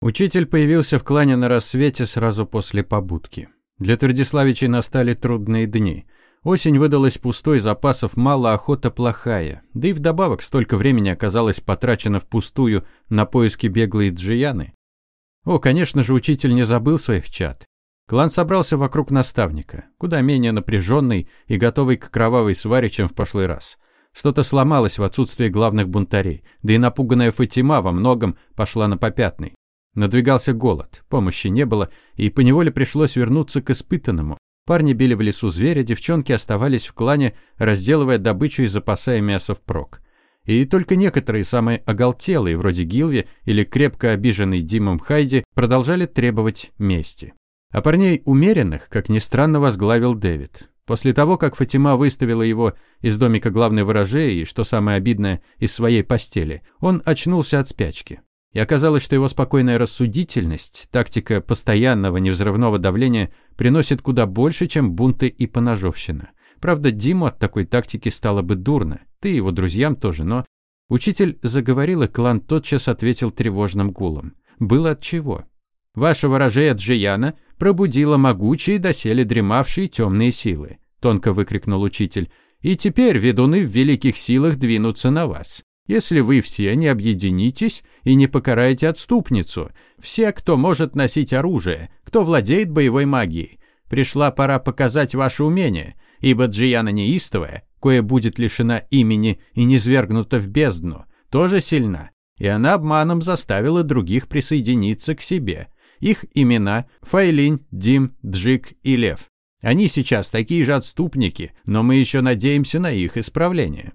Учитель появился в клане на рассвете сразу после побудки. Для Твердиславичей настали трудные дни. Осень выдалась пустой, запасов мало, охота плохая. Да и вдобавок столько времени оказалось потрачено впустую на поиски беглой джияны. О, конечно же, учитель не забыл своих чад. Клан собрался вокруг наставника, куда менее напряженный и готовый к кровавой сваре, чем в прошлый раз. Что-то сломалось в отсутствие главных бунтарей, да и напуганная Фатима во многом пошла на попятный. Надвигался голод, помощи не было, и поневоле пришлось вернуться к испытанному. Парни били в лесу зверя, девчонки оставались в клане, разделывая добычу и запасая мясо впрок. И только некоторые, самые оголтелые, вроде Гилви или крепко обиженный Димом Хайди, продолжали требовать мести. А парней умеренных, как ни странно, возглавил Дэвид. После того, как Фатима выставила его из домика главной ворожеи и, что самое обидное, из своей постели, он очнулся от спячки. И оказалось, что его спокойная рассудительность, тактика постоянного невзрывного давления приносит куда больше, чем бунты и поножовщина. Правда, Диму от такой тактики стало бы дурно, ты его друзьям тоже, но... Учитель заговорил, и клан тотчас ответил тревожным гулом. Было от чего. Ваша ворожея Джияна пробудила могучие, доселе дремавшие темные силы, тонко выкрикнул учитель. И теперь ведуны в великих силах двинутся на вас если вы все не объединитесь и не покараете отступницу, все, кто может носить оружие, кто владеет боевой магией. Пришла пора показать ваше умение, ибо Джияна неистовая, кое будет лишена имени и низвергнута в бездну, тоже сильна, и она обманом заставила других присоединиться к себе. Их имена – Файлинь, Дим, Джик и Лев. Они сейчас такие же отступники, но мы еще надеемся на их исправление.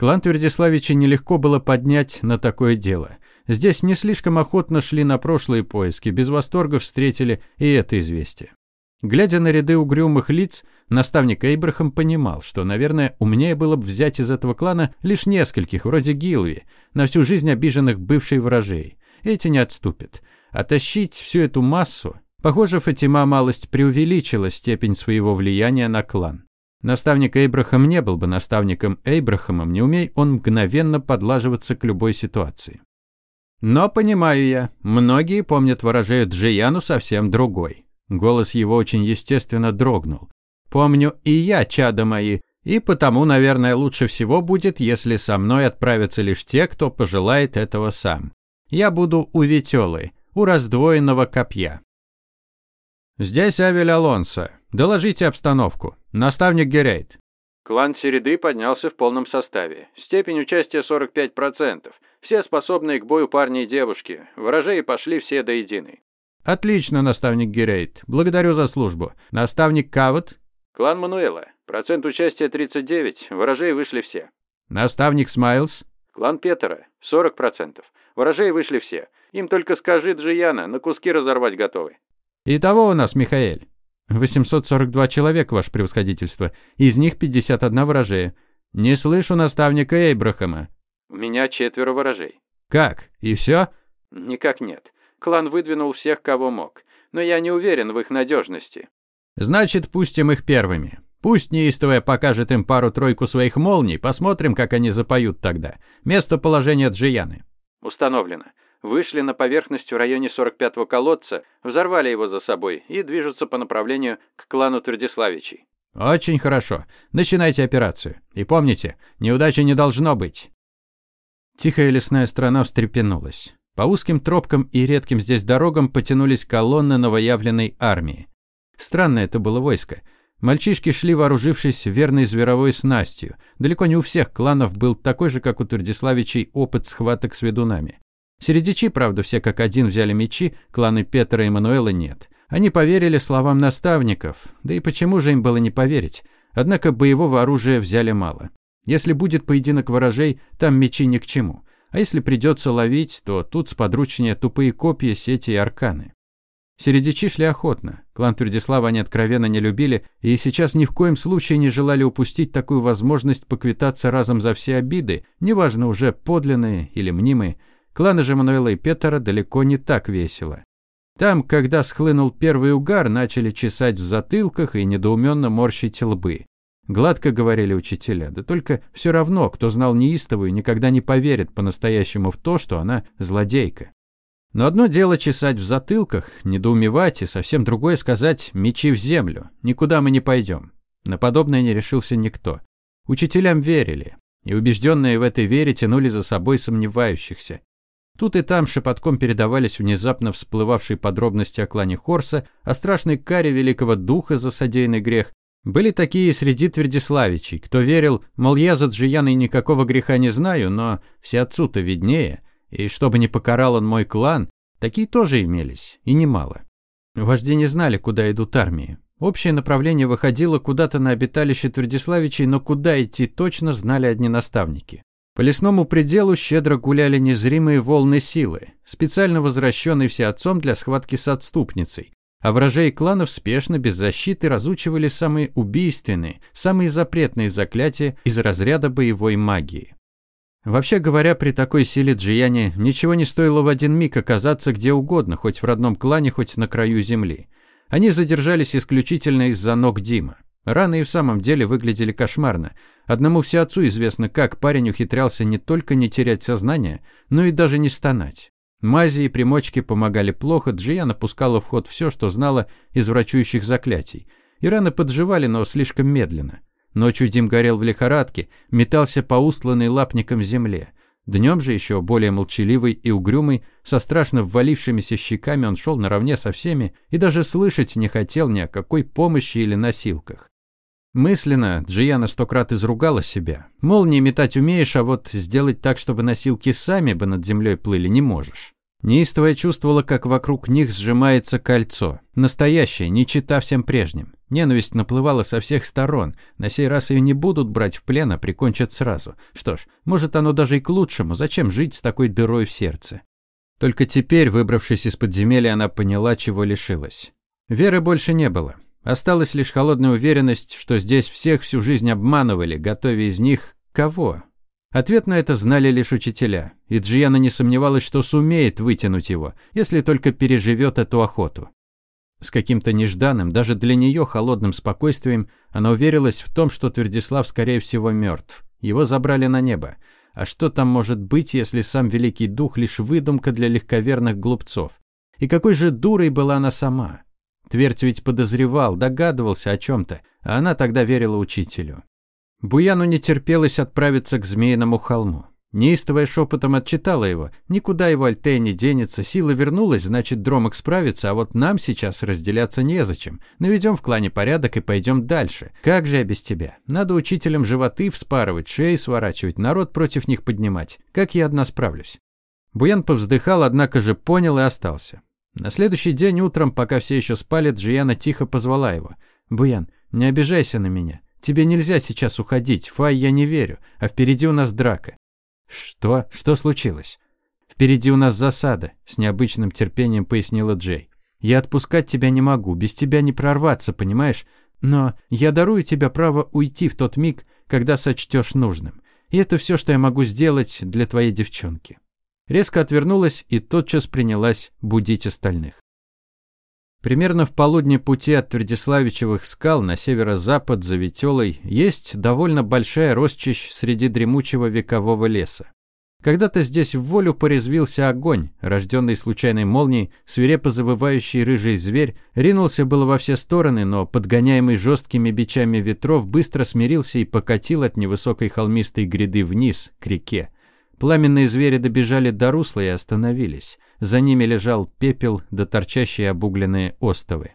Клан Твердиславича нелегко было поднять на такое дело. Здесь не слишком охотно шли на прошлые поиски, без восторга встретили и это известие. Глядя на ряды угрюмых лиц, наставник Эйбрахам понимал, что, наверное, умнее было бы взять из этого клана лишь нескольких, вроде Гилви, на всю жизнь обиженных бывшей ворожей. Эти не отступят. А тащить всю эту массу... Похоже, Фатима малость преувеличила степень своего влияния на клан. Наставник Эйбрахам не был бы наставником Эйбрахамом, не умей он мгновенно подлаживаться к любой ситуации. Но, понимаю я, многие помнят ворожею Джияну совсем другой. Голос его очень естественно дрогнул. Помню и я, чада мои, и потому, наверное, лучше всего будет, если со мной отправятся лишь те, кто пожелает этого сам. Я буду у Ветелы, у раздвоенного копья. «Здесь Авель Алонсо. Доложите обстановку. Наставник Герейт». Клан Середы поднялся в полном составе. Степень участия 45%. Все способные к бою парни и девушки. Ворожеи пошли все до единой. «Отлично, наставник Герейт. Благодарю за службу. Наставник Кавот?» «Клан Мануэла. Процент участия 39. Ворожеи вышли все». «Наставник Смайлз?» «Клан Петера. 40%. Ворожеи вышли все. Им только скажи Джияна, на куски разорвать готовы». Итого у нас, Михаэль, 842 человека, ваше превосходительство. Из них 51 ворожея. Не слышу наставника Эйбрахама. У меня четверо ворожей. Как? И все? Никак нет. Клан выдвинул всех, кого мог. Но я не уверен в их надежности. Значит, пустим их первыми. Пусть неистовая покажет им пару-тройку своих молний, посмотрим, как они запоют тогда. Местоположение Джияны. Установлено вышли на поверхность в районе 45-го колодца, взорвали его за собой и движутся по направлению к клану Твердиславичей. «Очень хорошо. Начинайте операцию. И помните, неудачи не должно быть». Тихая лесная страна встрепенулась. По узким тропкам и редким здесь дорогам потянулись колонны новоявленной армии. Странное это было войско. Мальчишки шли, вооружившись верной зверовой снастью. Далеко не у всех кланов был такой же, как у Твердиславичей, опыт схваток с ведунами. Середичи, правда, все как один взяли мечи, кланы Петра и Мануэла нет. Они поверили словам наставников, да и почему же им было не поверить? Однако боевого оружия взяли мало. Если будет поединок ворожей, там мечи ни к чему. А если придется ловить, то тут сподручнее тупые копья, сети и арканы. Середичи шли охотно. Клан Твердислава они откровенно не любили и сейчас ни в коем случае не желали упустить такую возможность поквитаться разом за все обиды, неважно уже подлинные или мнимые, Кланы же Мануэла и Петера далеко не так весело. Там, когда схлынул первый угар, начали чесать в затылках и недоуменно морщить лбы. Гладко говорили учителя, да только все равно, кто знал неистовую, никогда не поверит по-настоящему в то, что она злодейка. Но одно дело чесать в затылках, недоумевать, и совсем другое сказать «мечи в землю, никуда мы не пойдем». На подобное не решился никто. Учителям верили, и убежденные в этой вере тянули за собой сомневающихся. Тут и там шепотком передавались внезапно всплывавшие подробности о клане Хорса, о страшной каре великого духа за содеянный грех. Были такие среди твердиславичей, кто верил, мол, я за Джияной никакого греха не знаю, но все отцу-то виднее, и чтобы не покарал он мой клан, такие тоже имелись, и немало. Вожди не знали, куда идут армии. Общее направление выходило куда-то на обиталище Твердиславичей, но куда идти точно знали одни наставники. По лесному пределу щедро гуляли незримые волны силы, специально возвращенные всеотцом для схватки с отступницей. А вражей кланов спешно, без защиты, разучивали самые убийственные, самые запретные заклятия из разряда боевой магии. Вообще говоря, при такой силе Джияни ничего не стоило в один миг оказаться где угодно, хоть в родном клане, хоть на краю земли. Они задержались исключительно из-за ног Дима. Раны и в самом деле выглядели кошмарно. Одному всеотцу известно, как парень ухитрялся не только не терять сознание, но и даже не стонать. Мази и примочки помогали плохо, Джия напускала в ход все, что знала из врачующих заклятий. И раны подживали, но слишком медленно. Ночью Дим горел в лихорадке, метался по устланной лапником земле. Днем же еще более молчаливый и угрюмый, со страшно ввалившимися щеками он шел наравне со всеми и даже слышать не хотел ни о какой помощи или носилках. Мысленно Джияна сто крат изругала себя. Мол, не метать умеешь, а вот сделать так, чтобы носилки сами бы над землей плыли, не можешь. Неистовая чувствовала, как вокруг них сжимается кольцо. Настоящее, не чита всем прежним. Ненависть наплывала со всех сторон. На сей раз ее не будут брать в плен, а прикончат сразу. Что ж, может оно даже и к лучшему. Зачем жить с такой дырой в сердце? Только теперь, выбравшись из подземелья, она поняла, чего лишилась. Веры больше не было. Осталась лишь холодная уверенность, что здесь всех всю жизнь обманывали, готовя из них кого? Ответ на это знали лишь учителя, и Джиана не сомневалась, что сумеет вытянуть его, если только переживет эту охоту. С каким-то нежданным, даже для нее холодным спокойствием, она уверилась в том, что Твердислав, скорее всего, мертв. Его забрали на небо. А что там может быть, если сам Великий Дух лишь выдумка для легковерных глупцов? И какой же дурой была она сама? Твердь ведь подозревал, догадывался о чем-то, а она тогда верила учителю. Буяну не терпелось отправиться к Змеиному холму. Неистовая шепотом отчитала его. Никуда его Альтея не денется, сила вернулась, значит, Дромок справится, а вот нам сейчас разделяться незачем. Наведем в клане порядок и пойдем дальше. Как же я без тебя? Надо учителям животы вспарывать, шеи сворачивать, народ против них поднимать. Как я одна справлюсь? Буян повздыхал, однако же понял и остался. На следующий день утром, пока все еще спали, Джияна тихо позвала его. «Буян, не обижайся на меня. Тебе нельзя сейчас уходить. Фай, я не верю. А впереди у нас драка». «Что? Что случилось?» «Впереди у нас засада», — с необычным терпением пояснила Джей. «Я отпускать тебя не могу. Без тебя не прорваться, понимаешь? Но я дарую тебе право уйти в тот миг, когда сочтешь нужным. И это все, что я могу сделать для твоей девчонки» резко отвернулась и тотчас принялась будить остальных. Примерно в полудне пути от Твердиславичевых скал на северо-запад за Ветелой есть довольно большая росчищ среди дремучего векового леса. Когда-то здесь в волю порезвился огонь, рожденный случайной молнией, свирепо завывающий рыжий зверь, ринулся было во все стороны, но, подгоняемый жесткими бичами ветров, быстро смирился и покатил от невысокой холмистой гряды вниз, к реке. Пламенные звери добежали до русла и остановились. За ними лежал пепел да торчащие обугленные остовы.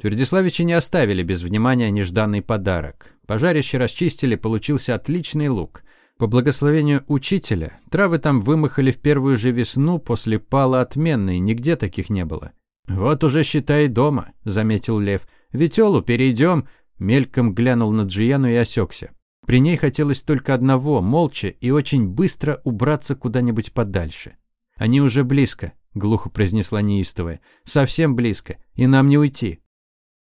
Твердиславичи не оставили без внимания нежданный подарок. Пожарище расчистили, получился отличный лук. По благословению учителя, травы там вымахали в первую же весну после пала отменной, нигде таких не было. «Вот уже, считай, дома», — заметил Лев. «Ветелу перейдем», — мельком глянул на Джияну и осекся. При ней хотелось только одного – молча и очень быстро убраться куда-нибудь подальше. «Они уже близко», – глухо произнесла неистовая. «Совсем близко, и нам не уйти».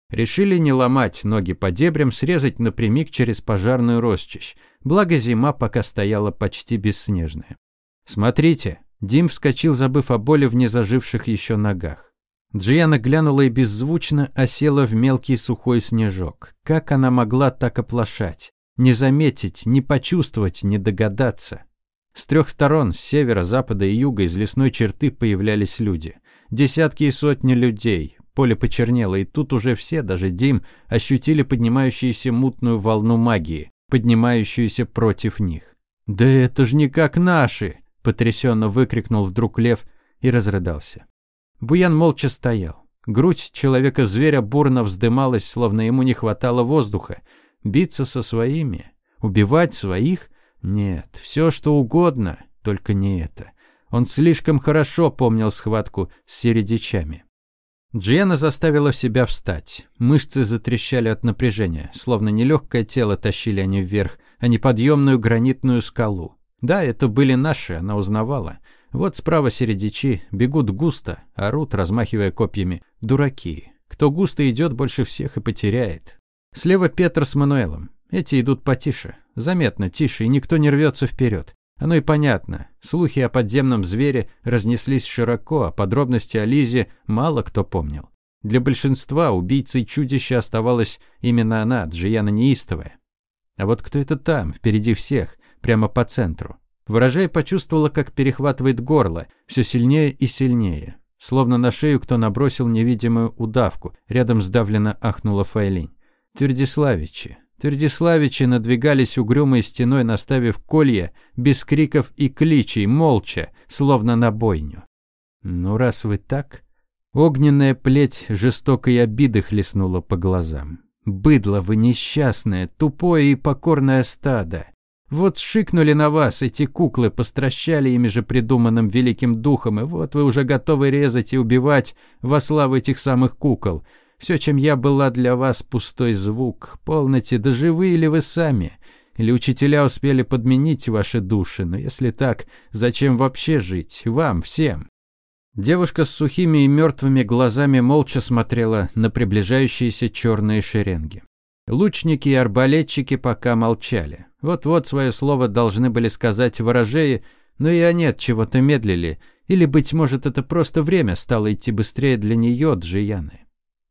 Решили не ломать ноги по дебрям, срезать напрямик через пожарную росчищ. Благо зима пока стояла почти бесснежная. «Смотрите!» Дим вскочил, забыв о боли в незаживших еще ногах. Джиана глянула и беззвучно осела в мелкий сухой снежок. Как она могла так оплошать? Не заметить, не почувствовать, не догадаться. С трех сторон, с севера, запада и юга, из лесной черты появлялись люди. Десятки и сотни людей. Поле почернело, и тут уже все, даже Дим, ощутили поднимающуюся мутную волну магии, поднимающуюся против них. «Да это ж не как наши!» – потрясенно выкрикнул вдруг лев и разрыдался. Буян молча стоял. Грудь человека-зверя бурно вздымалась, словно ему не хватало воздуха. Биться со своими? Убивать своих? Нет, все что угодно, только не это. Он слишком хорошо помнил схватку с середичами. Джиена заставила себя встать. Мышцы затрещали от напряжения, словно нелегкое тело тащили они вверх, а не подъемную гранитную скалу. Да, это были наши, она узнавала. Вот справа середичи бегут густо, орут, размахивая копьями. Дураки. Кто густо идет, больше всех и потеряет. Слева Петр с Мануэлом. Эти идут потише. Заметно тише, и никто не рвется вперед. Оно и понятно. Слухи о подземном звере разнеслись широко, а подробности о Лизе мало кто помнил. Для большинства убийцей чудища оставалась именно она, Джияна Неистовая. А вот кто это там, впереди всех, прямо по центру? Ворожай почувствовала, как перехватывает горло, все сильнее и сильнее. Словно на шею кто набросил невидимую удавку. Рядом сдавленно ахнула Файлинь. Твердиславичи. Твердиславичи надвигались угрюмой стеной, наставив колья, без криков и кличей, молча, словно на бойню. «Ну, раз вы так...» Огненная плеть жестокой обиды хлестнула по глазам. «Быдло вы несчастное, тупое и покорное стадо. Вот шикнули на вас эти куклы, постращали ими же придуманным великим духом, и вот вы уже готовы резать и убивать во славу этих самых кукол. Все, чем я была для вас, пустой звук. Полноте, да живые ли вы сами? Или учителя успели подменить ваши души? Но если так, зачем вообще жить? Вам, всем?» Девушка с сухими и мертвыми глазами молча смотрела на приближающиеся черные шеренги. Лучники и арбалетчики пока молчали. Вот-вот свое слово должны были сказать ворожеи, но и они от чего-то медлили. Или, быть может, это просто время стало идти быстрее для нее, Джияны.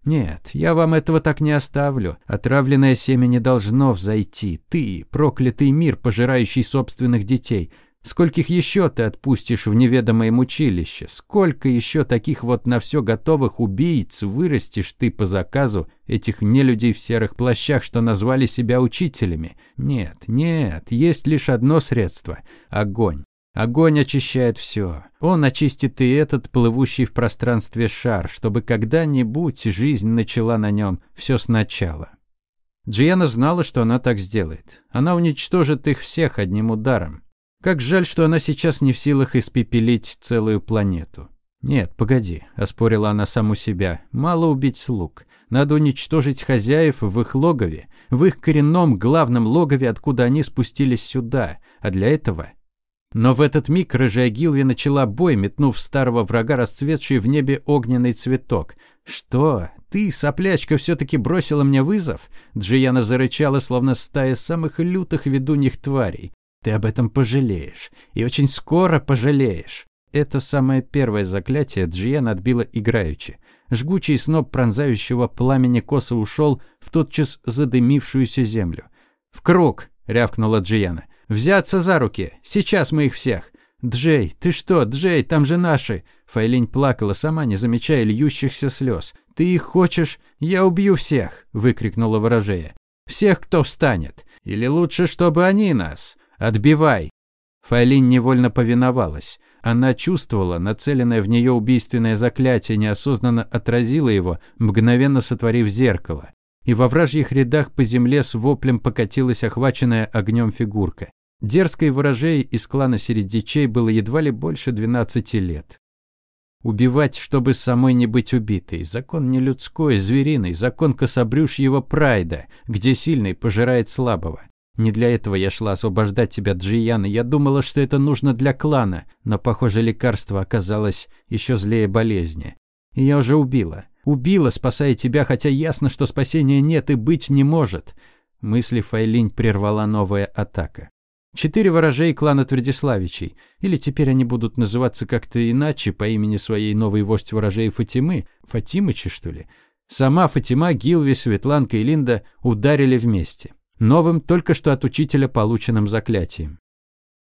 Нет, я вам этого так не оставлю. Отравленное семя не должно взойти. Ты, проклятый мир, пожирающий собственных детей. Скольких еще ты отпустишь в неведомое мучилище? Сколько еще таких вот на все готовых убийц вырастешь ты по заказу этих нелюдей в серых плащах, что назвали себя учителями? Нет, нет, есть лишь одно средство – огонь. Огонь очищает все. Он очистит и этот плывущий в пространстве шар, чтобы когда-нибудь жизнь начала на нем все сначала. Джиана знала, что она так сделает. Она уничтожит их всех одним ударом. Как жаль, что она сейчас не в силах испепелить целую планету. «Нет, погоди», – оспорила она саму себя. «Мало убить слуг. Надо уничтожить хозяев в их логове, в их коренном главном логове, откуда они спустились сюда. А для этого...» Но в этот миг рыжая Гилви начала бой, метнув старого врага расцветший в небе огненный цветок. «Что? Ты, соплячка, все-таки бросила мне вызов?» Джияна зарычала, словно стая самых лютых ведуньих тварей. Ты об этом пожалеешь. И очень скоро пожалеешь. Это самое первое заклятие Джиен отбила играючи. Жгучий сноп пронзающего пламени коса ушел в тотчас задымившуюся землю. «В круг!» — рявкнула Джиена. «Взяться за руки! Сейчас мы их всех!» «Джей, ты что, Джей, там же наши!» Файлинь плакала сама, не замечая льющихся слез. «Ты их хочешь? Я убью всех!» – выкрикнула ворожея. «Всех, кто встанет! Или лучше, чтобы они нас!» Отбивай!» Файлин невольно повиновалась. Она чувствовала, нацеленное в нее убийственное заклятие неосознанно отразило его, мгновенно сотворив зеркало. И во вражьих рядах по земле с воплем покатилась охваченная огнем фигурка. Дерзкой ворожей из клана Середичей было едва ли больше 12 лет. Убивать, чтобы самой не быть убитой. Закон не людской, звериный, закон кособрюшьего прайда, где сильный пожирает слабого. Не для этого я шла освобождать тебя, Джияна. Я думала, что это нужно для клана, но, похоже, лекарство оказалось еще злее болезни. И я уже убила. Убила, спасая тебя, хотя ясно, что спасения нет и быть не может. Мысли Файлинь прервала новая атака. Четыре ворожей клана Твердиславичей. Или теперь они будут называться как-то иначе по имени своей новой вождь ворожей Фатимы. Фатимычи, что ли? Сама Фатима, Гилви, Светланка и Линда ударили вместе новым, только что от учителя полученным заклятием.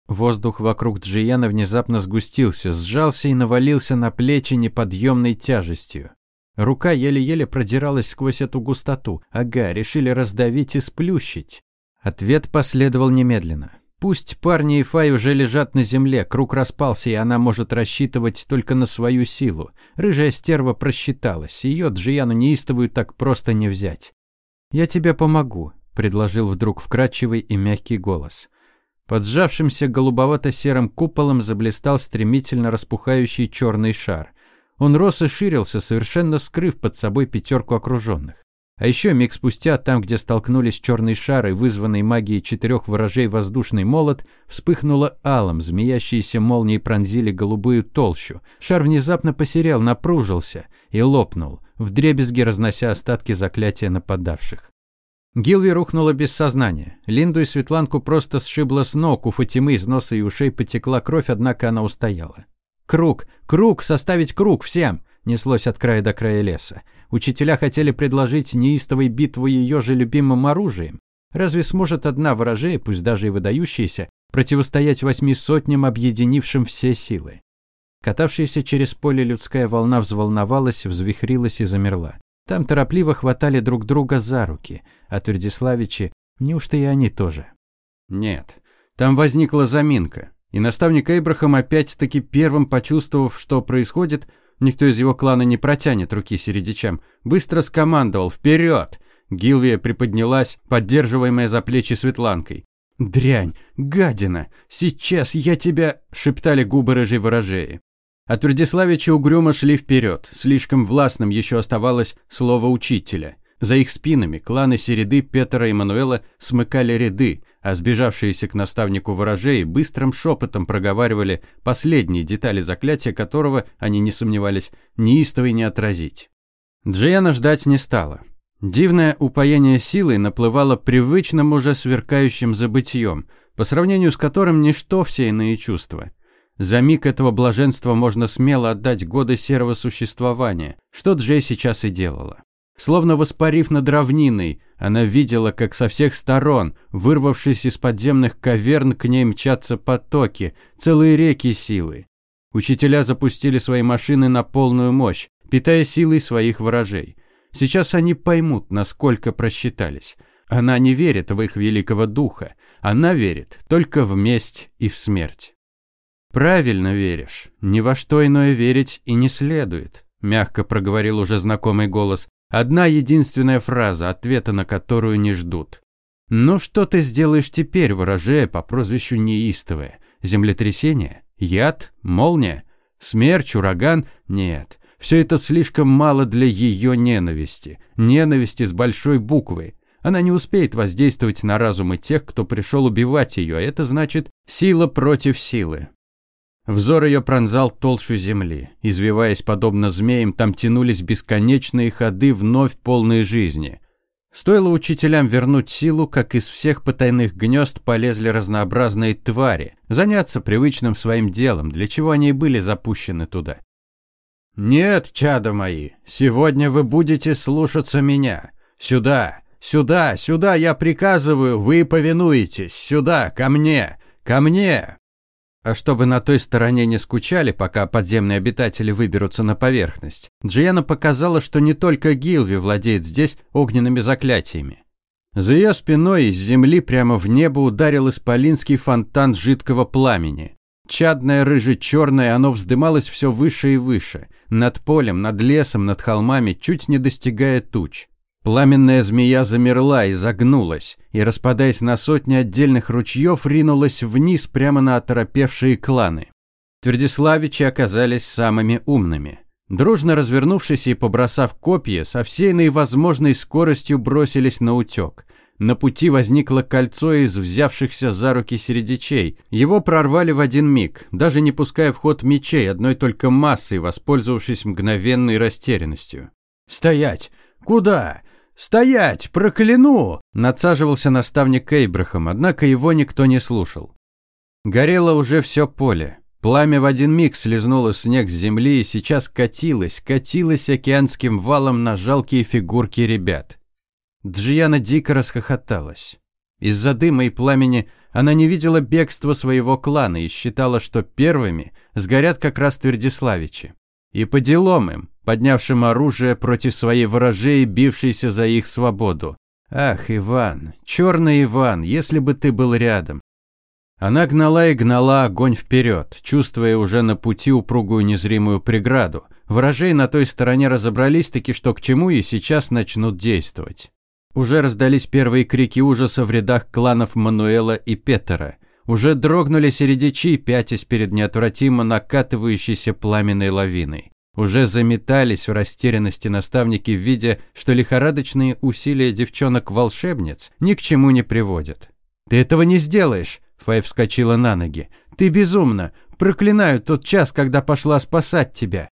Воздух вокруг Джияна внезапно сгустился, сжался и навалился на плечи неподъемной тяжестью. Рука еле-еле продиралась сквозь эту густоту. Ага, решили раздавить и сплющить. Ответ последовал немедленно. Пусть парни и Фай уже лежат на земле, круг распался, и она может рассчитывать только на свою силу. Рыжая стерва просчиталась, ее Джияну неистовую так просто не взять. «Я тебе помогу», – предложил вдруг вкрадчивый и мягкий голос. Под сжавшимся голубовато-серым куполом заблистал стремительно распухающий черный шар. Он рос и ширился, совершенно скрыв под собой пятерку окруженных. А еще миг спустя, там, где столкнулись черный шар и вызванный магией четырех ворожей воздушный молот, вспыхнуло алом, змеящиеся молнии пронзили голубую толщу. Шар внезапно посерел, напружился и лопнул, вдребезги разнося остатки заклятия нападавших. Гилви рухнула без сознания. Линду и Светланку просто сшибло с ног, у Фатимы из носа и ушей потекла кровь, однако она устояла. «Круг! Круг! Составить круг! Всем!» Неслось от края до края леса. Учителя хотели предложить неистовой битву ее же любимым оружием. Разве сможет одна ворожея, пусть даже и выдающаяся, противостоять восьми сотням, объединившим все силы? Катавшаяся через поле людская волна взволновалась, взвихрилась и замерла. Там торопливо хватали друг друга за руки, а Твердиславичи, неужто и они тоже? Нет, там возникла заминка, и наставник Эйбрахам опять-таки первым почувствовав, что происходит, Никто из его клана не протянет руки середичам. Быстро скомандовал «Вперед!». Гилвия приподнялась, поддерживаемая за плечи Светланкой. «Дрянь! Гадина! Сейчас я тебя!» – шептали губы рыжей ворожеи. А Твердиславичи угрюмо шли вперед. Слишком властным еще оставалось слово учителя. За их спинами кланы Середы, Петра и Мануэла смыкали ряды, а сбежавшиеся к наставнику ворожеи быстрым шепотом проговаривали последние детали заклятия, которого, они не сомневались, неистовой не отразить. Джиана ждать не стала. Дивное упоение силой наплывало привычным уже сверкающим забытьем, по сравнению с которым ничто все иные чувства. За миг этого блаженства можно смело отдать годы серого существования, что Джей сейчас и делала. Словно воспарив над равниной, она видела, как со всех сторон, вырвавшись из подземных каверн, к ней мчатся потоки, целые реки силы. Учителя запустили свои машины на полную мощь, питая силой своих ворожей. Сейчас они поймут, насколько просчитались. Она не верит в их великого духа. Она верит только в месть и в смерть. «Правильно веришь. Ни во что иное верить и не следует», – мягко проговорил уже знакомый голос. Одна единственная фраза, ответа на которую не ждут. «Ну что ты сделаешь теперь, ворожея по прозвищу Неистовая? Землетрясение? Яд? Молния? Смерч? Ураган? Нет. Все это слишком мало для ее ненависти. Ненависти с большой буквы. Она не успеет воздействовать на разумы тех, кто пришел убивать ее, а это значит сила против силы. Взор ее пронзал толщу земли. Извиваясь подобно змеям, там тянулись бесконечные ходы, вновь полные жизни. Стоило учителям вернуть силу, как из всех потайных гнезд полезли разнообразные твари, заняться привычным своим делом, для чего они и были запущены туда. «Нет, чада мои, сегодня вы будете слушаться меня. Сюда, сюда, сюда я приказываю, вы повинуетесь, сюда, ко мне, ко мне!» А чтобы на той стороне не скучали, пока подземные обитатели выберутся на поверхность, Джиана показала, что не только Гилви владеет здесь огненными заклятиями. За ее спиной из земли прямо в небо ударил исполинский фонтан жидкого пламени. Чадное рыже-черное, оно вздымалось все выше и выше, над полем, над лесом, над холмами, чуть не достигая туч. Пламенная змея замерла и загнулась, и, распадаясь на сотни отдельных ручьев, ринулась вниз прямо на оторопевшие кланы. Твердиславичи оказались самыми умными. Дружно развернувшись и побросав копья, со всей наивозможной скоростью бросились на утек. На пути возникло кольцо из взявшихся за руки середичей. Его прорвали в один миг, даже не пуская в ход мечей, одной только массой, воспользовавшись мгновенной растерянностью. «Стоять! Куда? «Стоять! Прокляну!» – надсаживался наставник Эйбрахам, однако его никто не слушал. Горело уже все поле. Пламя в один миг слезнуло снег с земли и сейчас катилось, катилось океанским валом на жалкие фигурки ребят. Джияна дико расхохоталась. Из-за дыма и пламени Она не видела бегства своего клана и считала, что первыми сгорят как раз Твердиславичи. И по делам им, поднявшим оружие против своей ворожей, бившейся за их свободу. Ах, Иван, черный Иван, если бы ты был рядом. Она гнала и гнала огонь вперед, чувствуя уже на пути упругую незримую преграду. Ворожей на той стороне разобрались таки, что к чему, и сейчас начнут действовать. Уже раздались первые крики ужаса в рядах кланов Мануэла и Петера. Уже дрогнули середичи, пятясь перед неотвратимо накатывающейся пламенной лавиной. Уже заметались в растерянности наставники в виде, что лихорадочные усилия девчонок-волшебниц ни к чему не приводят. «Ты этого не сделаешь!» Фэй вскочила на ноги. «Ты безумна! Проклинаю тот час, когда пошла спасать тебя!»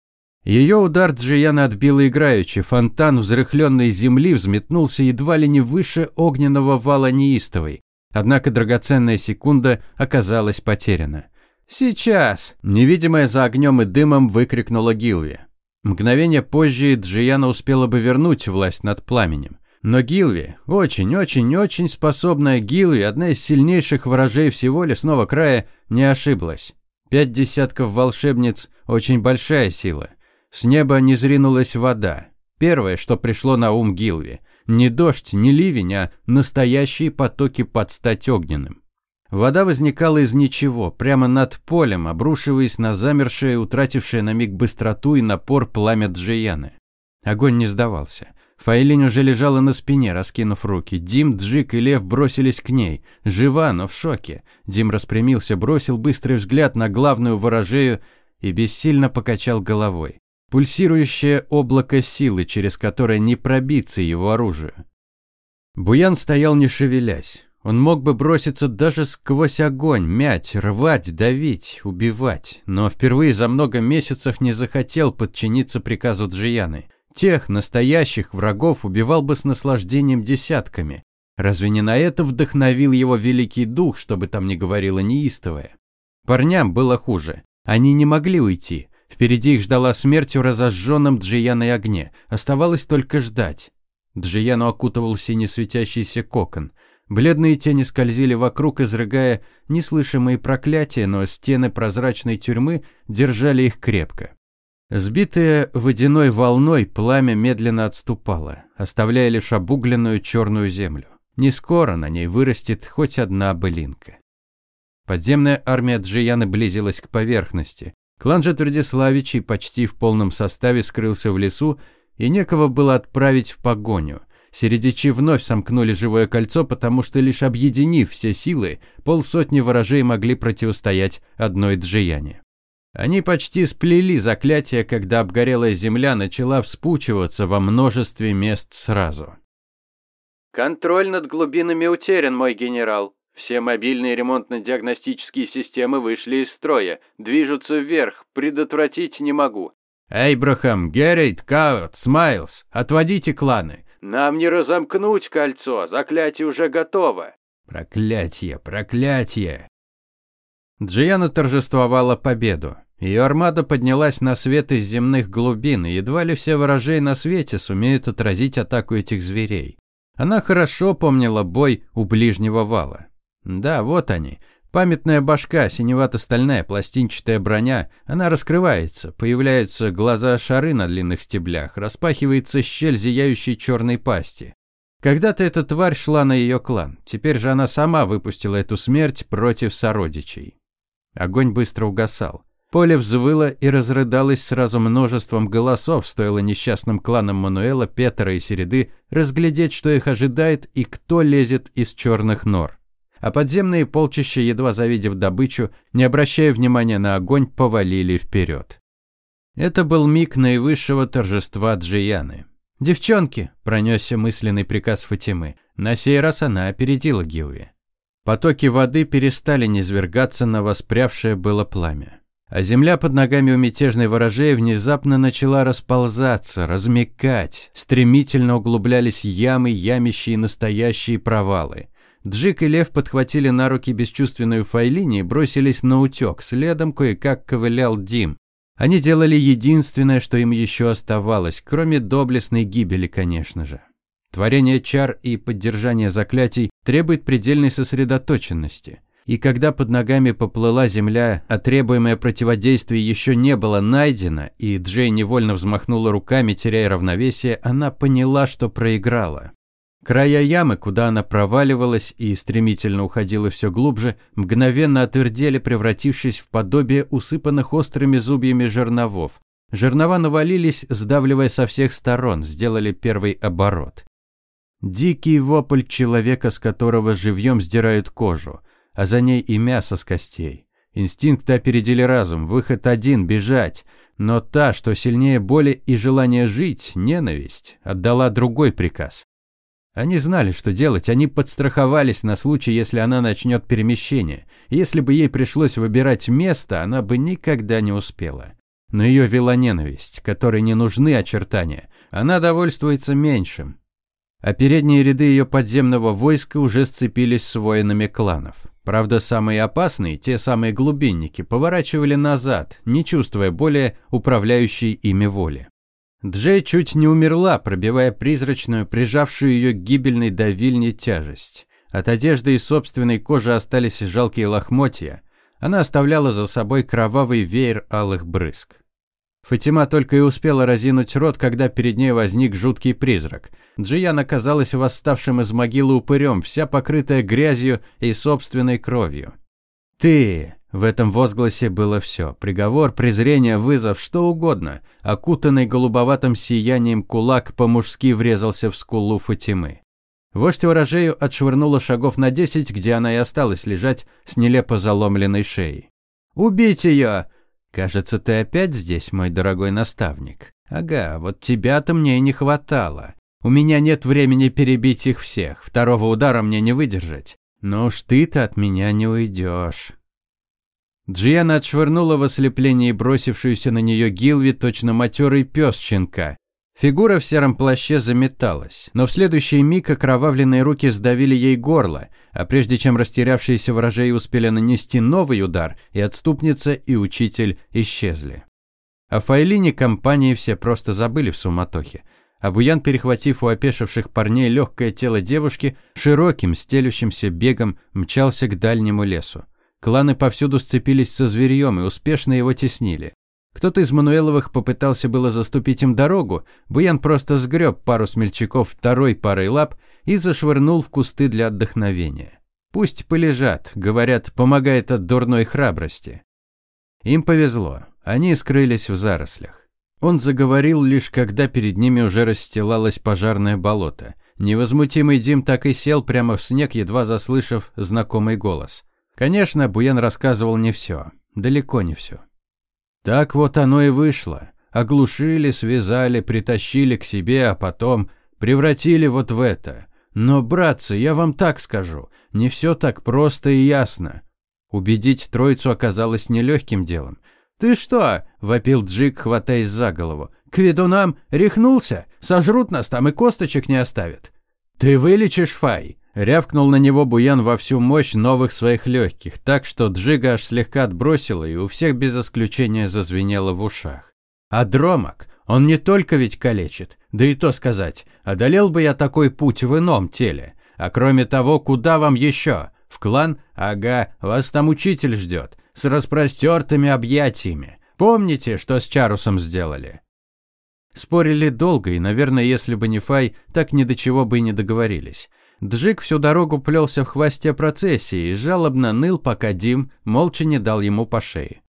Ее удар Джияна отбил играючи, фонтан взрыхленной земли взметнулся едва ли не выше огненного вала неистовой. Однако драгоценная секунда оказалась потеряна. «Сейчас!» – невидимая за огнем и дымом выкрикнула Гилви. Мгновение позже Джияна успела бы вернуть власть над пламенем. Но Гилви, очень-очень-очень способная Гилви, одна из сильнейших ворожей всего лесного края, не ошиблась. Пять десятков волшебниц – очень большая сила. С неба не зринулась вода. Первое, что пришло на ум Гилви. Не дождь, не ливень, а настоящие потоки под стать огненным. Вода возникала из ничего, прямо над полем, обрушиваясь на замершее, утратившее на миг быстроту и напор пламя Джияны. Огонь не сдавался. Фаилин уже лежала на спине, раскинув руки. Дим, Джик и Лев бросились к ней. Жива, но в шоке. Дим распрямился, бросил быстрый взгляд на главную ворожею и бессильно покачал головой. Пульсирующее облако силы, через которое не пробиться его оружию. Буян стоял не шевелясь. Он мог бы броситься даже сквозь огонь, мять, рвать, давить, убивать, но впервые за много месяцев не захотел подчиниться приказу Джияны. Тех настоящих врагов убивал бы с наслаждением десятками. Разве не на это вдохновил его великий дух, чтобы там не говорило неистовое? Парням было хуже. Они не могли уйти. Впереди их ждала смерть в разожженном Джияной огне. Оставалось только ждать. Джияну окутывал синий светящийся кокон. Бледные тени скользили вокруг, изрыгая неслышимые проклятия, но стены прозрачной тюрьмы держали их крепко. Сбитое водяной волной, пламя медленно отступало, оставляя лишь обугленную черную землю. Не скоро на ней вырастет хоть одна былинка. Подземная армия Джияны близилась к поверхности. Клан же Твердиславичей почти в полном составе скрылся в лесу, и некого было отправить в погоню. Середичи вновь сомкнули живое кольцо, потому что лишь объединив все силы, полсотни ворожей могли противостоять одной Джияне. Они почти сплели заклятие, когда обгорелая земля начала вспучиваться во множестве мест сразу. «Контроль над глубинами утерян, мой генерал. Все мобильные ремонтно-диагностические системы вышли из строя, движутся вверх, предотвратить не могу». «Эйбрахам, Геррит, Каут, Смайлс, отводите кланы». «Нам не разомкнуть кольцо, заклятие уже готово». «Проклятие, проклятие!» Джиана торжествовала победу. Ее армада поднялась на свет из земных глубин, и едва ли все ворожеи на свете сумеют отразить атаку этих зверей. Она хорошо помнила бой у ближнего вала. Да, вот они. Памятная башка, синевато-стальная пластинчатая броня, она раскрывается, появляются глаза-шары на длинных стеблях, распахивается щель зияющей черной пасти. Когда-то эта тварь шла на ее клан, теперь же она сама выпустила эту смерть против сородичей. Огонь быстро угасал. Поле взвыло и разрыдалось сразу множеством голосов, стоило несчастным кланам Мануэла, Петра и Середы разглядеть, что их ожидает и кто лезет из черных нор. А подземные полчища, едва завидев добычу, не обращая внимания на огонь, повалили вперед. Это был миг наивысшего торжества Джияны. «Девчонки!» – пронесся мысленный приказ Фатимы. На сей раз она опередила Гилви. Потоки воды перестали низвергаться на воспрявшее было пламя. А земля под ногами у мятежной ворожеи внезапно начала расползаться, размекать. Стремительно углублялись ямы, ямищие настоящие провалы. Джик и Лев подхватили на руки бесчувственную Файлини и бросились на утек. Следом кое-как ковылял Дим. Они делали единственное, что им еще оставалось, кроме доблестной гибели, конечно же. Творение чар и поддержание заклятий требует предельной сосредоточенности. И когда под ногами поплыла земля, а требуемое противодействие еще не было найдено, и Джей невольно взмахнула руками, теряя равновесие, она поняла, что проиграла. Края ямы, куда она проваливалась и стремительно уходила все глубже, мгновенно отвердели, превратившись в подобие усыпанных острыми зубьями жерновов. Жернова навалились, сдавливая со всех сторон, сделали первый оборот. Дикий вопль человека, с которого живьем сдирают кожу, а за ней и мясо с костей. Инстинкты опередили разум, выход один – бежать. Но та, что сильнее боли и желания жить, ненависть, отдала другой приказ. Они знали, что делать, они подстраховались на случай, если она начнет перемещение. Если бы ей пришлось выбирать место, она бы никогда не успела. Но ее вела ненависть, которой не нужны очертания. Она довольствуется меньшим, а передние ряды ее подземного войска уже сцепились с воинами кланов. Правда, самые опасные, те самые глубинники, поворачивали назад, не чувствуя более управляющей ими воли. Джей чуть не умерла, пробивая призрачную, прижавшую ее к гибельной давильне тяжесть. От одежды и собственной кожи остались жалкие лохмотья. Она оставляла за собой кровавый веер алых брызг. Фатима только и успела разинуть рот, когда перед ней возник жуткий призрак. Джиян оказалась восставшим из могилы упырем, вся покрытая грязью и собственной кровью. «Ты!» В этом возгласе было все. Приговор, презрение, вызов, что угодно. Окутанный голубоватым сиянием кулак по-мужски врезался в скулу Фатимы. Вождь ворожею отшвырнула шагов на десять, где она и осталась лежать с нелепо заломленной шеей. «Убить ее!» «Кажется, ты опять здесь, мой дорогой наставник. Ага, вот тебя-то мне и не хватало. У меня нет времени перебить их всех, второго удара мне не выдержать. Но уж ты-то от меня не уйдешь». Джиана отшвырнула в ослеплении бросившуюся на нее Гилви точно матерый пес щенка. Фигура в сером плаще заметалась, но в следующий миг окровавленные руки сдавили ей горло, а прежде чем растерявшиеся ворожеи успели нанести новый удар, и отступница, и учитель исчезли. О Файлине компании все просто забыли в суматохе. А Буян, перехватив у опешивших парней легкое тело девушки, широким, стелющимся бегом мчался к дальнему лесу. Кланы повсюду сцепились со зверьем и успешно его теснили. Кто-то из Мануэловых попытался было заступить им дорогу, Буян просто сгреб пару смельчаков второй парой лап и зашвырнул в кусты для отдохновения. Пусть полежат, говорят, помогает от дурной храбрости. Им повезло, они скрылись в зарослях. Он заговорил лишь когда перед ними уже расстилалось пожарное болото. Невозмутимый Дим так и сел прямо в снег, едва заслышав знакомый голос. Конечно, Буян рассказывал не все, далеко не все. Так вот оно и вышло. Оглушили, связали, притащили к себе, а потом превратили вот в это. Но, братцы, я вам так скажу, не все так просто и ясно. Убедить троицу оказалось нелегким делом. «Ты что?» – вопил Джик, хватаясь за голову. «К ведунам рехнулся? Сожрут нас там и косточек не оставят». «Ты вылечишь, Фай?» Рявкнул на него Буян во всю мощь новых своих легких, так что Джига аж слегка отбросила и у всех без исключения зазвенело в ушах. А Дромок, он не только ведь калечит, да и то сказать, одолел бы я такой путь в ином теле. А кроме того, куда вам еще? В клан? Ага, вас там учитель ждет, с распростертыми объятиями. Помните, что с Чарусом сделали? Спорили долго, и, наверное, если бы не Фай, так ни до чего бы и не договорились. Джик всю дорогу плелся в хвосте процессии и жалобно ныл, пока Дим молча не дал ему по шее.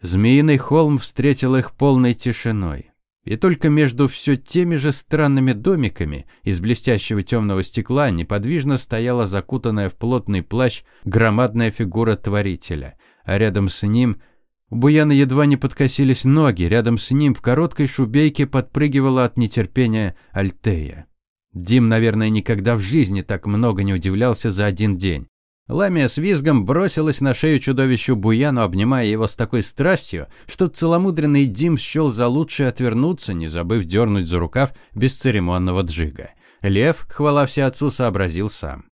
Змеиный холм встретил их полной тишиной. И только между все теми же странными домиками из блестящего темного стекла неподвижно стояла закутанная в плотный плащ громадная фигура Творителя, а рядом с ним у Буяна едва не подкосились ноги, рядом с ним в короткой шубейке подпрыгивала от нетерпения Альтея. Дим, наверное, никогда в жизни так много не удивлялся за один день. Ламия с визгом бросилась на шею чудовищу Буяну, обнимая его с такой страстью, что целомудренный Дим счел за лучшее отвернуться, не забыв дернуть за рукав бесцеремонного джига. Лев, хвала все отцу, сообразил сам.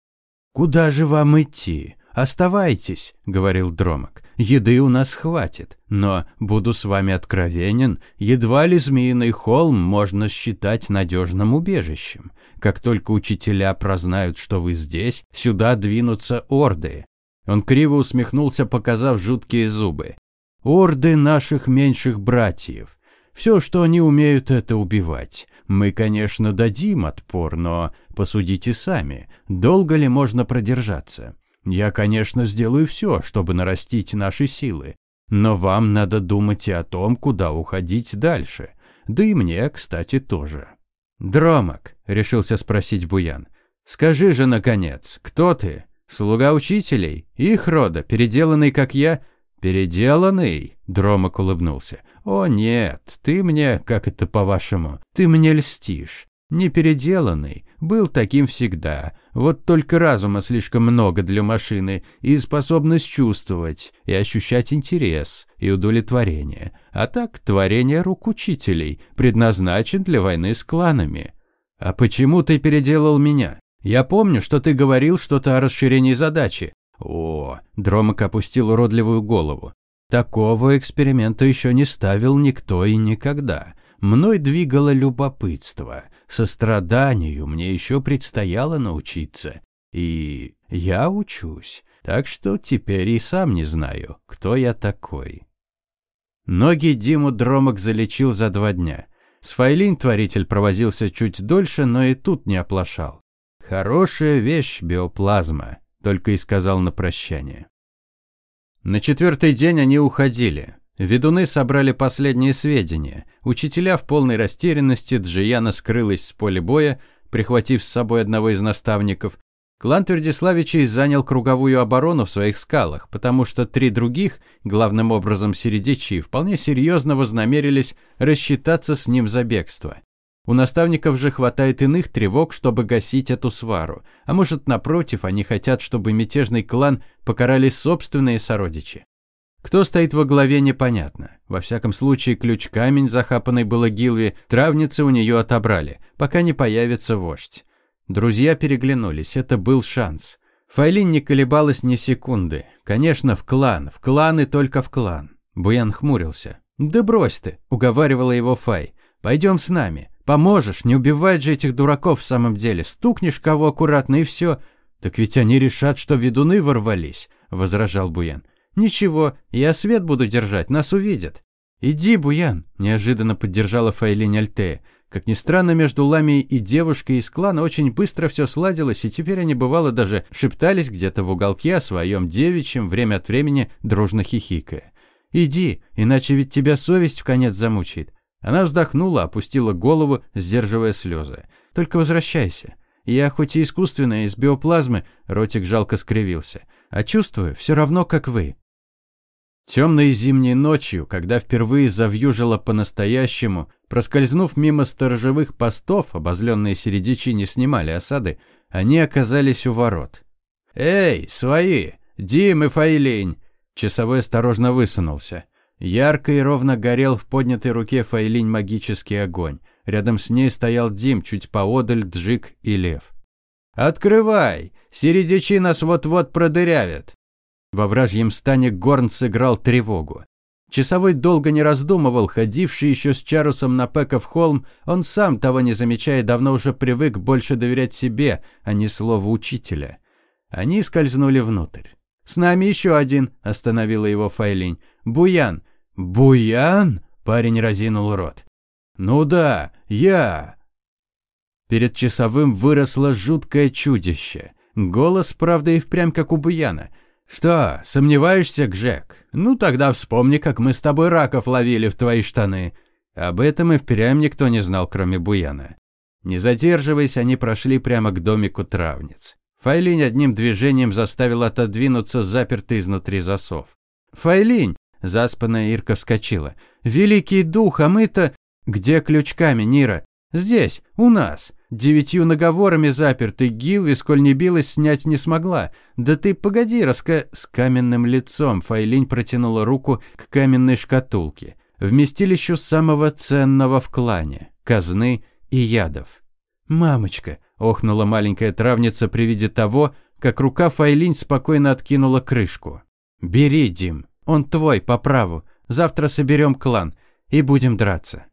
«Куда же вам идти? Оставайтесь», — говорил Дромок. «Еды у нас хватит, но, буду с вами откровенен, едва ли Змеиный холм можно считать надежным убежищем. Как только учителя прознают, что вы здесь, сюда двинутся орды. Он криво усмехнулся, показав жуткие зубы. «Орды наших меньших братьев. Все, что они умеют, это убивать. Мы, конечно, дадим отпор, но посудите сами, долго ли можно продержаться? Я, конечно, сделаю все, чтобы нарастить наши силы. Но вам надо думать и о том, куда уходить дальше. Да и мне, кстати, тоже. «Дромок», — решился спросить Буян, — «скажи же, наконец, кто ты? Слуга учителей? Их рода, переделанный, как я?» «Переделанный?» – Дромок улыбнулся. «О нет, ты мне, как это по-вашему, ты мне льстишь. Не переделанный, был таким всегда. Вот только разума слишком много для машины и способность чувствовать, и ощущать интерес, и удовлетворение. А так, творение рук учителей, предназначен для войны с кланами. А почему ты переделал меня? Я помню, что ты говорил что-то о расширении задачи. О, Дромок опустил уродливую голову. Такого эксперимента еще не ставил никто и никогда. Мной двигало любопытство. Состраданию мне еще предстояло научиться. И я учусь. Так что теперь и сам не знаю, кто я такой. Ноги Диму Дромок залечил за два дня. С Файлин творитель провозился чуть дольше, но и тут не оплошал. Хорошая вещь биоплазма только и сказал на прощание. На четвертый день они уходили. Ведуны собрали последние сведения. Учителя в полной растерянности, Джияна скрылась с поля боя, прихватив с собой одного из наставников. Клан Твердиславичей занял круговую оборону в своих скалах, потому что три других, главным образом середичи, вполне серьезно вознамерились рассчитаться с ним за бегство. У наставников же хватает иных тревог, чтобы гасить эту свару. А может, напротив, они хотят, чтобы мятежный клан покарали собственные сородичи. Кто стоит во главе, непонятно. Во всяком случае, ключ-камень, захапанный было Гилви, травницы у нее отобрали, пока не появится вождь. Друзья переглянулись, это был шанс. Файлин не колебалась ни секунды. Конечно, в клан, в клан и только в клан. Буян хмурился. «Да брось ты», – уговаривала его Фай. «Пойдем с нами. Поможешь, не убивать же этих дураков в самом деле. Стукнешь кого аккуратно и все. Так ведь они решат, что ведуны ворвались, возражал Буян. Ничего, я свет буду держать, нас увидят. Иди, Буян, неожиданно поддержала Фаилинь Альтея. Как ни странно, между Ламией и девушкой из клана очень быстро все сладилось, и теперь они, бывало, даже шептались где-то в уголке о своем девичьем, время от времени дружно хихикая. «Иди, иначе ведь тебя совесть в конец замучает. Она вздохнула, опустила голову, сдерживая слезы. «Только возвращайся. Я хоть и искусственная, из биоплазмы», ротик жалко скривился, «а чувствую все равно, как вы». Темной зимней ночью, когда впервые завьюжило по-настоящему, проскользнув мимо сторожевых постов, обозленные середичи не снимали осады, они оказались у ворот. «Эй, свои! Дим и Фаилень!» Часовой осторожно высунулся. Ярко и ровно горел в поднятой руке Файлинь магический огонь. Рядом с ней стоял Дим, чуть поодаль Джик и Лев. «Открывай! Середичи нас вот-вот продырявят!» Во вражьем стане Горн сыграл тревогу. Часовой долго не раздумывал, ходивший еще с Чарусом на Пеков холм, он сам, того не замечая, давно уже привык больше доверять себе, а не слову учителя. Они скользнули внутрь. «С нами еще один», – остановила его Файлинь. «Буян». «Буян?» – парень разинул рот. «Ну да, я». Перед часовым выросло жуткое чудище. Голос, правда, и впрямь как у Буяна. «Что, сомневаешься, Гжек? Ну тогда вспомни, как мы с тобой раков ловили в твои штаны». Об этом и впрямь никто не знал, кроме Буяна. Не задерживаясь, они прошли прямо к домику травниц. Файлинь одним движением заставил отодвинуться запертый изнутри засов. «Файлинь!» – заспанная Ирка вскочила. «Великий дух, а мы-то...» «Где ключками, Нира?» «Здесь, у нас. Девятью наговорами запертый Гилви, сколь не билась, снять не смогла. Да ты погоди, раска...» С каменным лицом Файлинь протянула руку к каменной шкатулке. Вместилищу самого ценного в клане – казны и ядов. «Мамочка!» – охнула маленькая травница при виде того, как рука Файлинь спокойно откинула крышку. «Бери, Дим, он твой по праву. Завтра соберем клан и будем драться».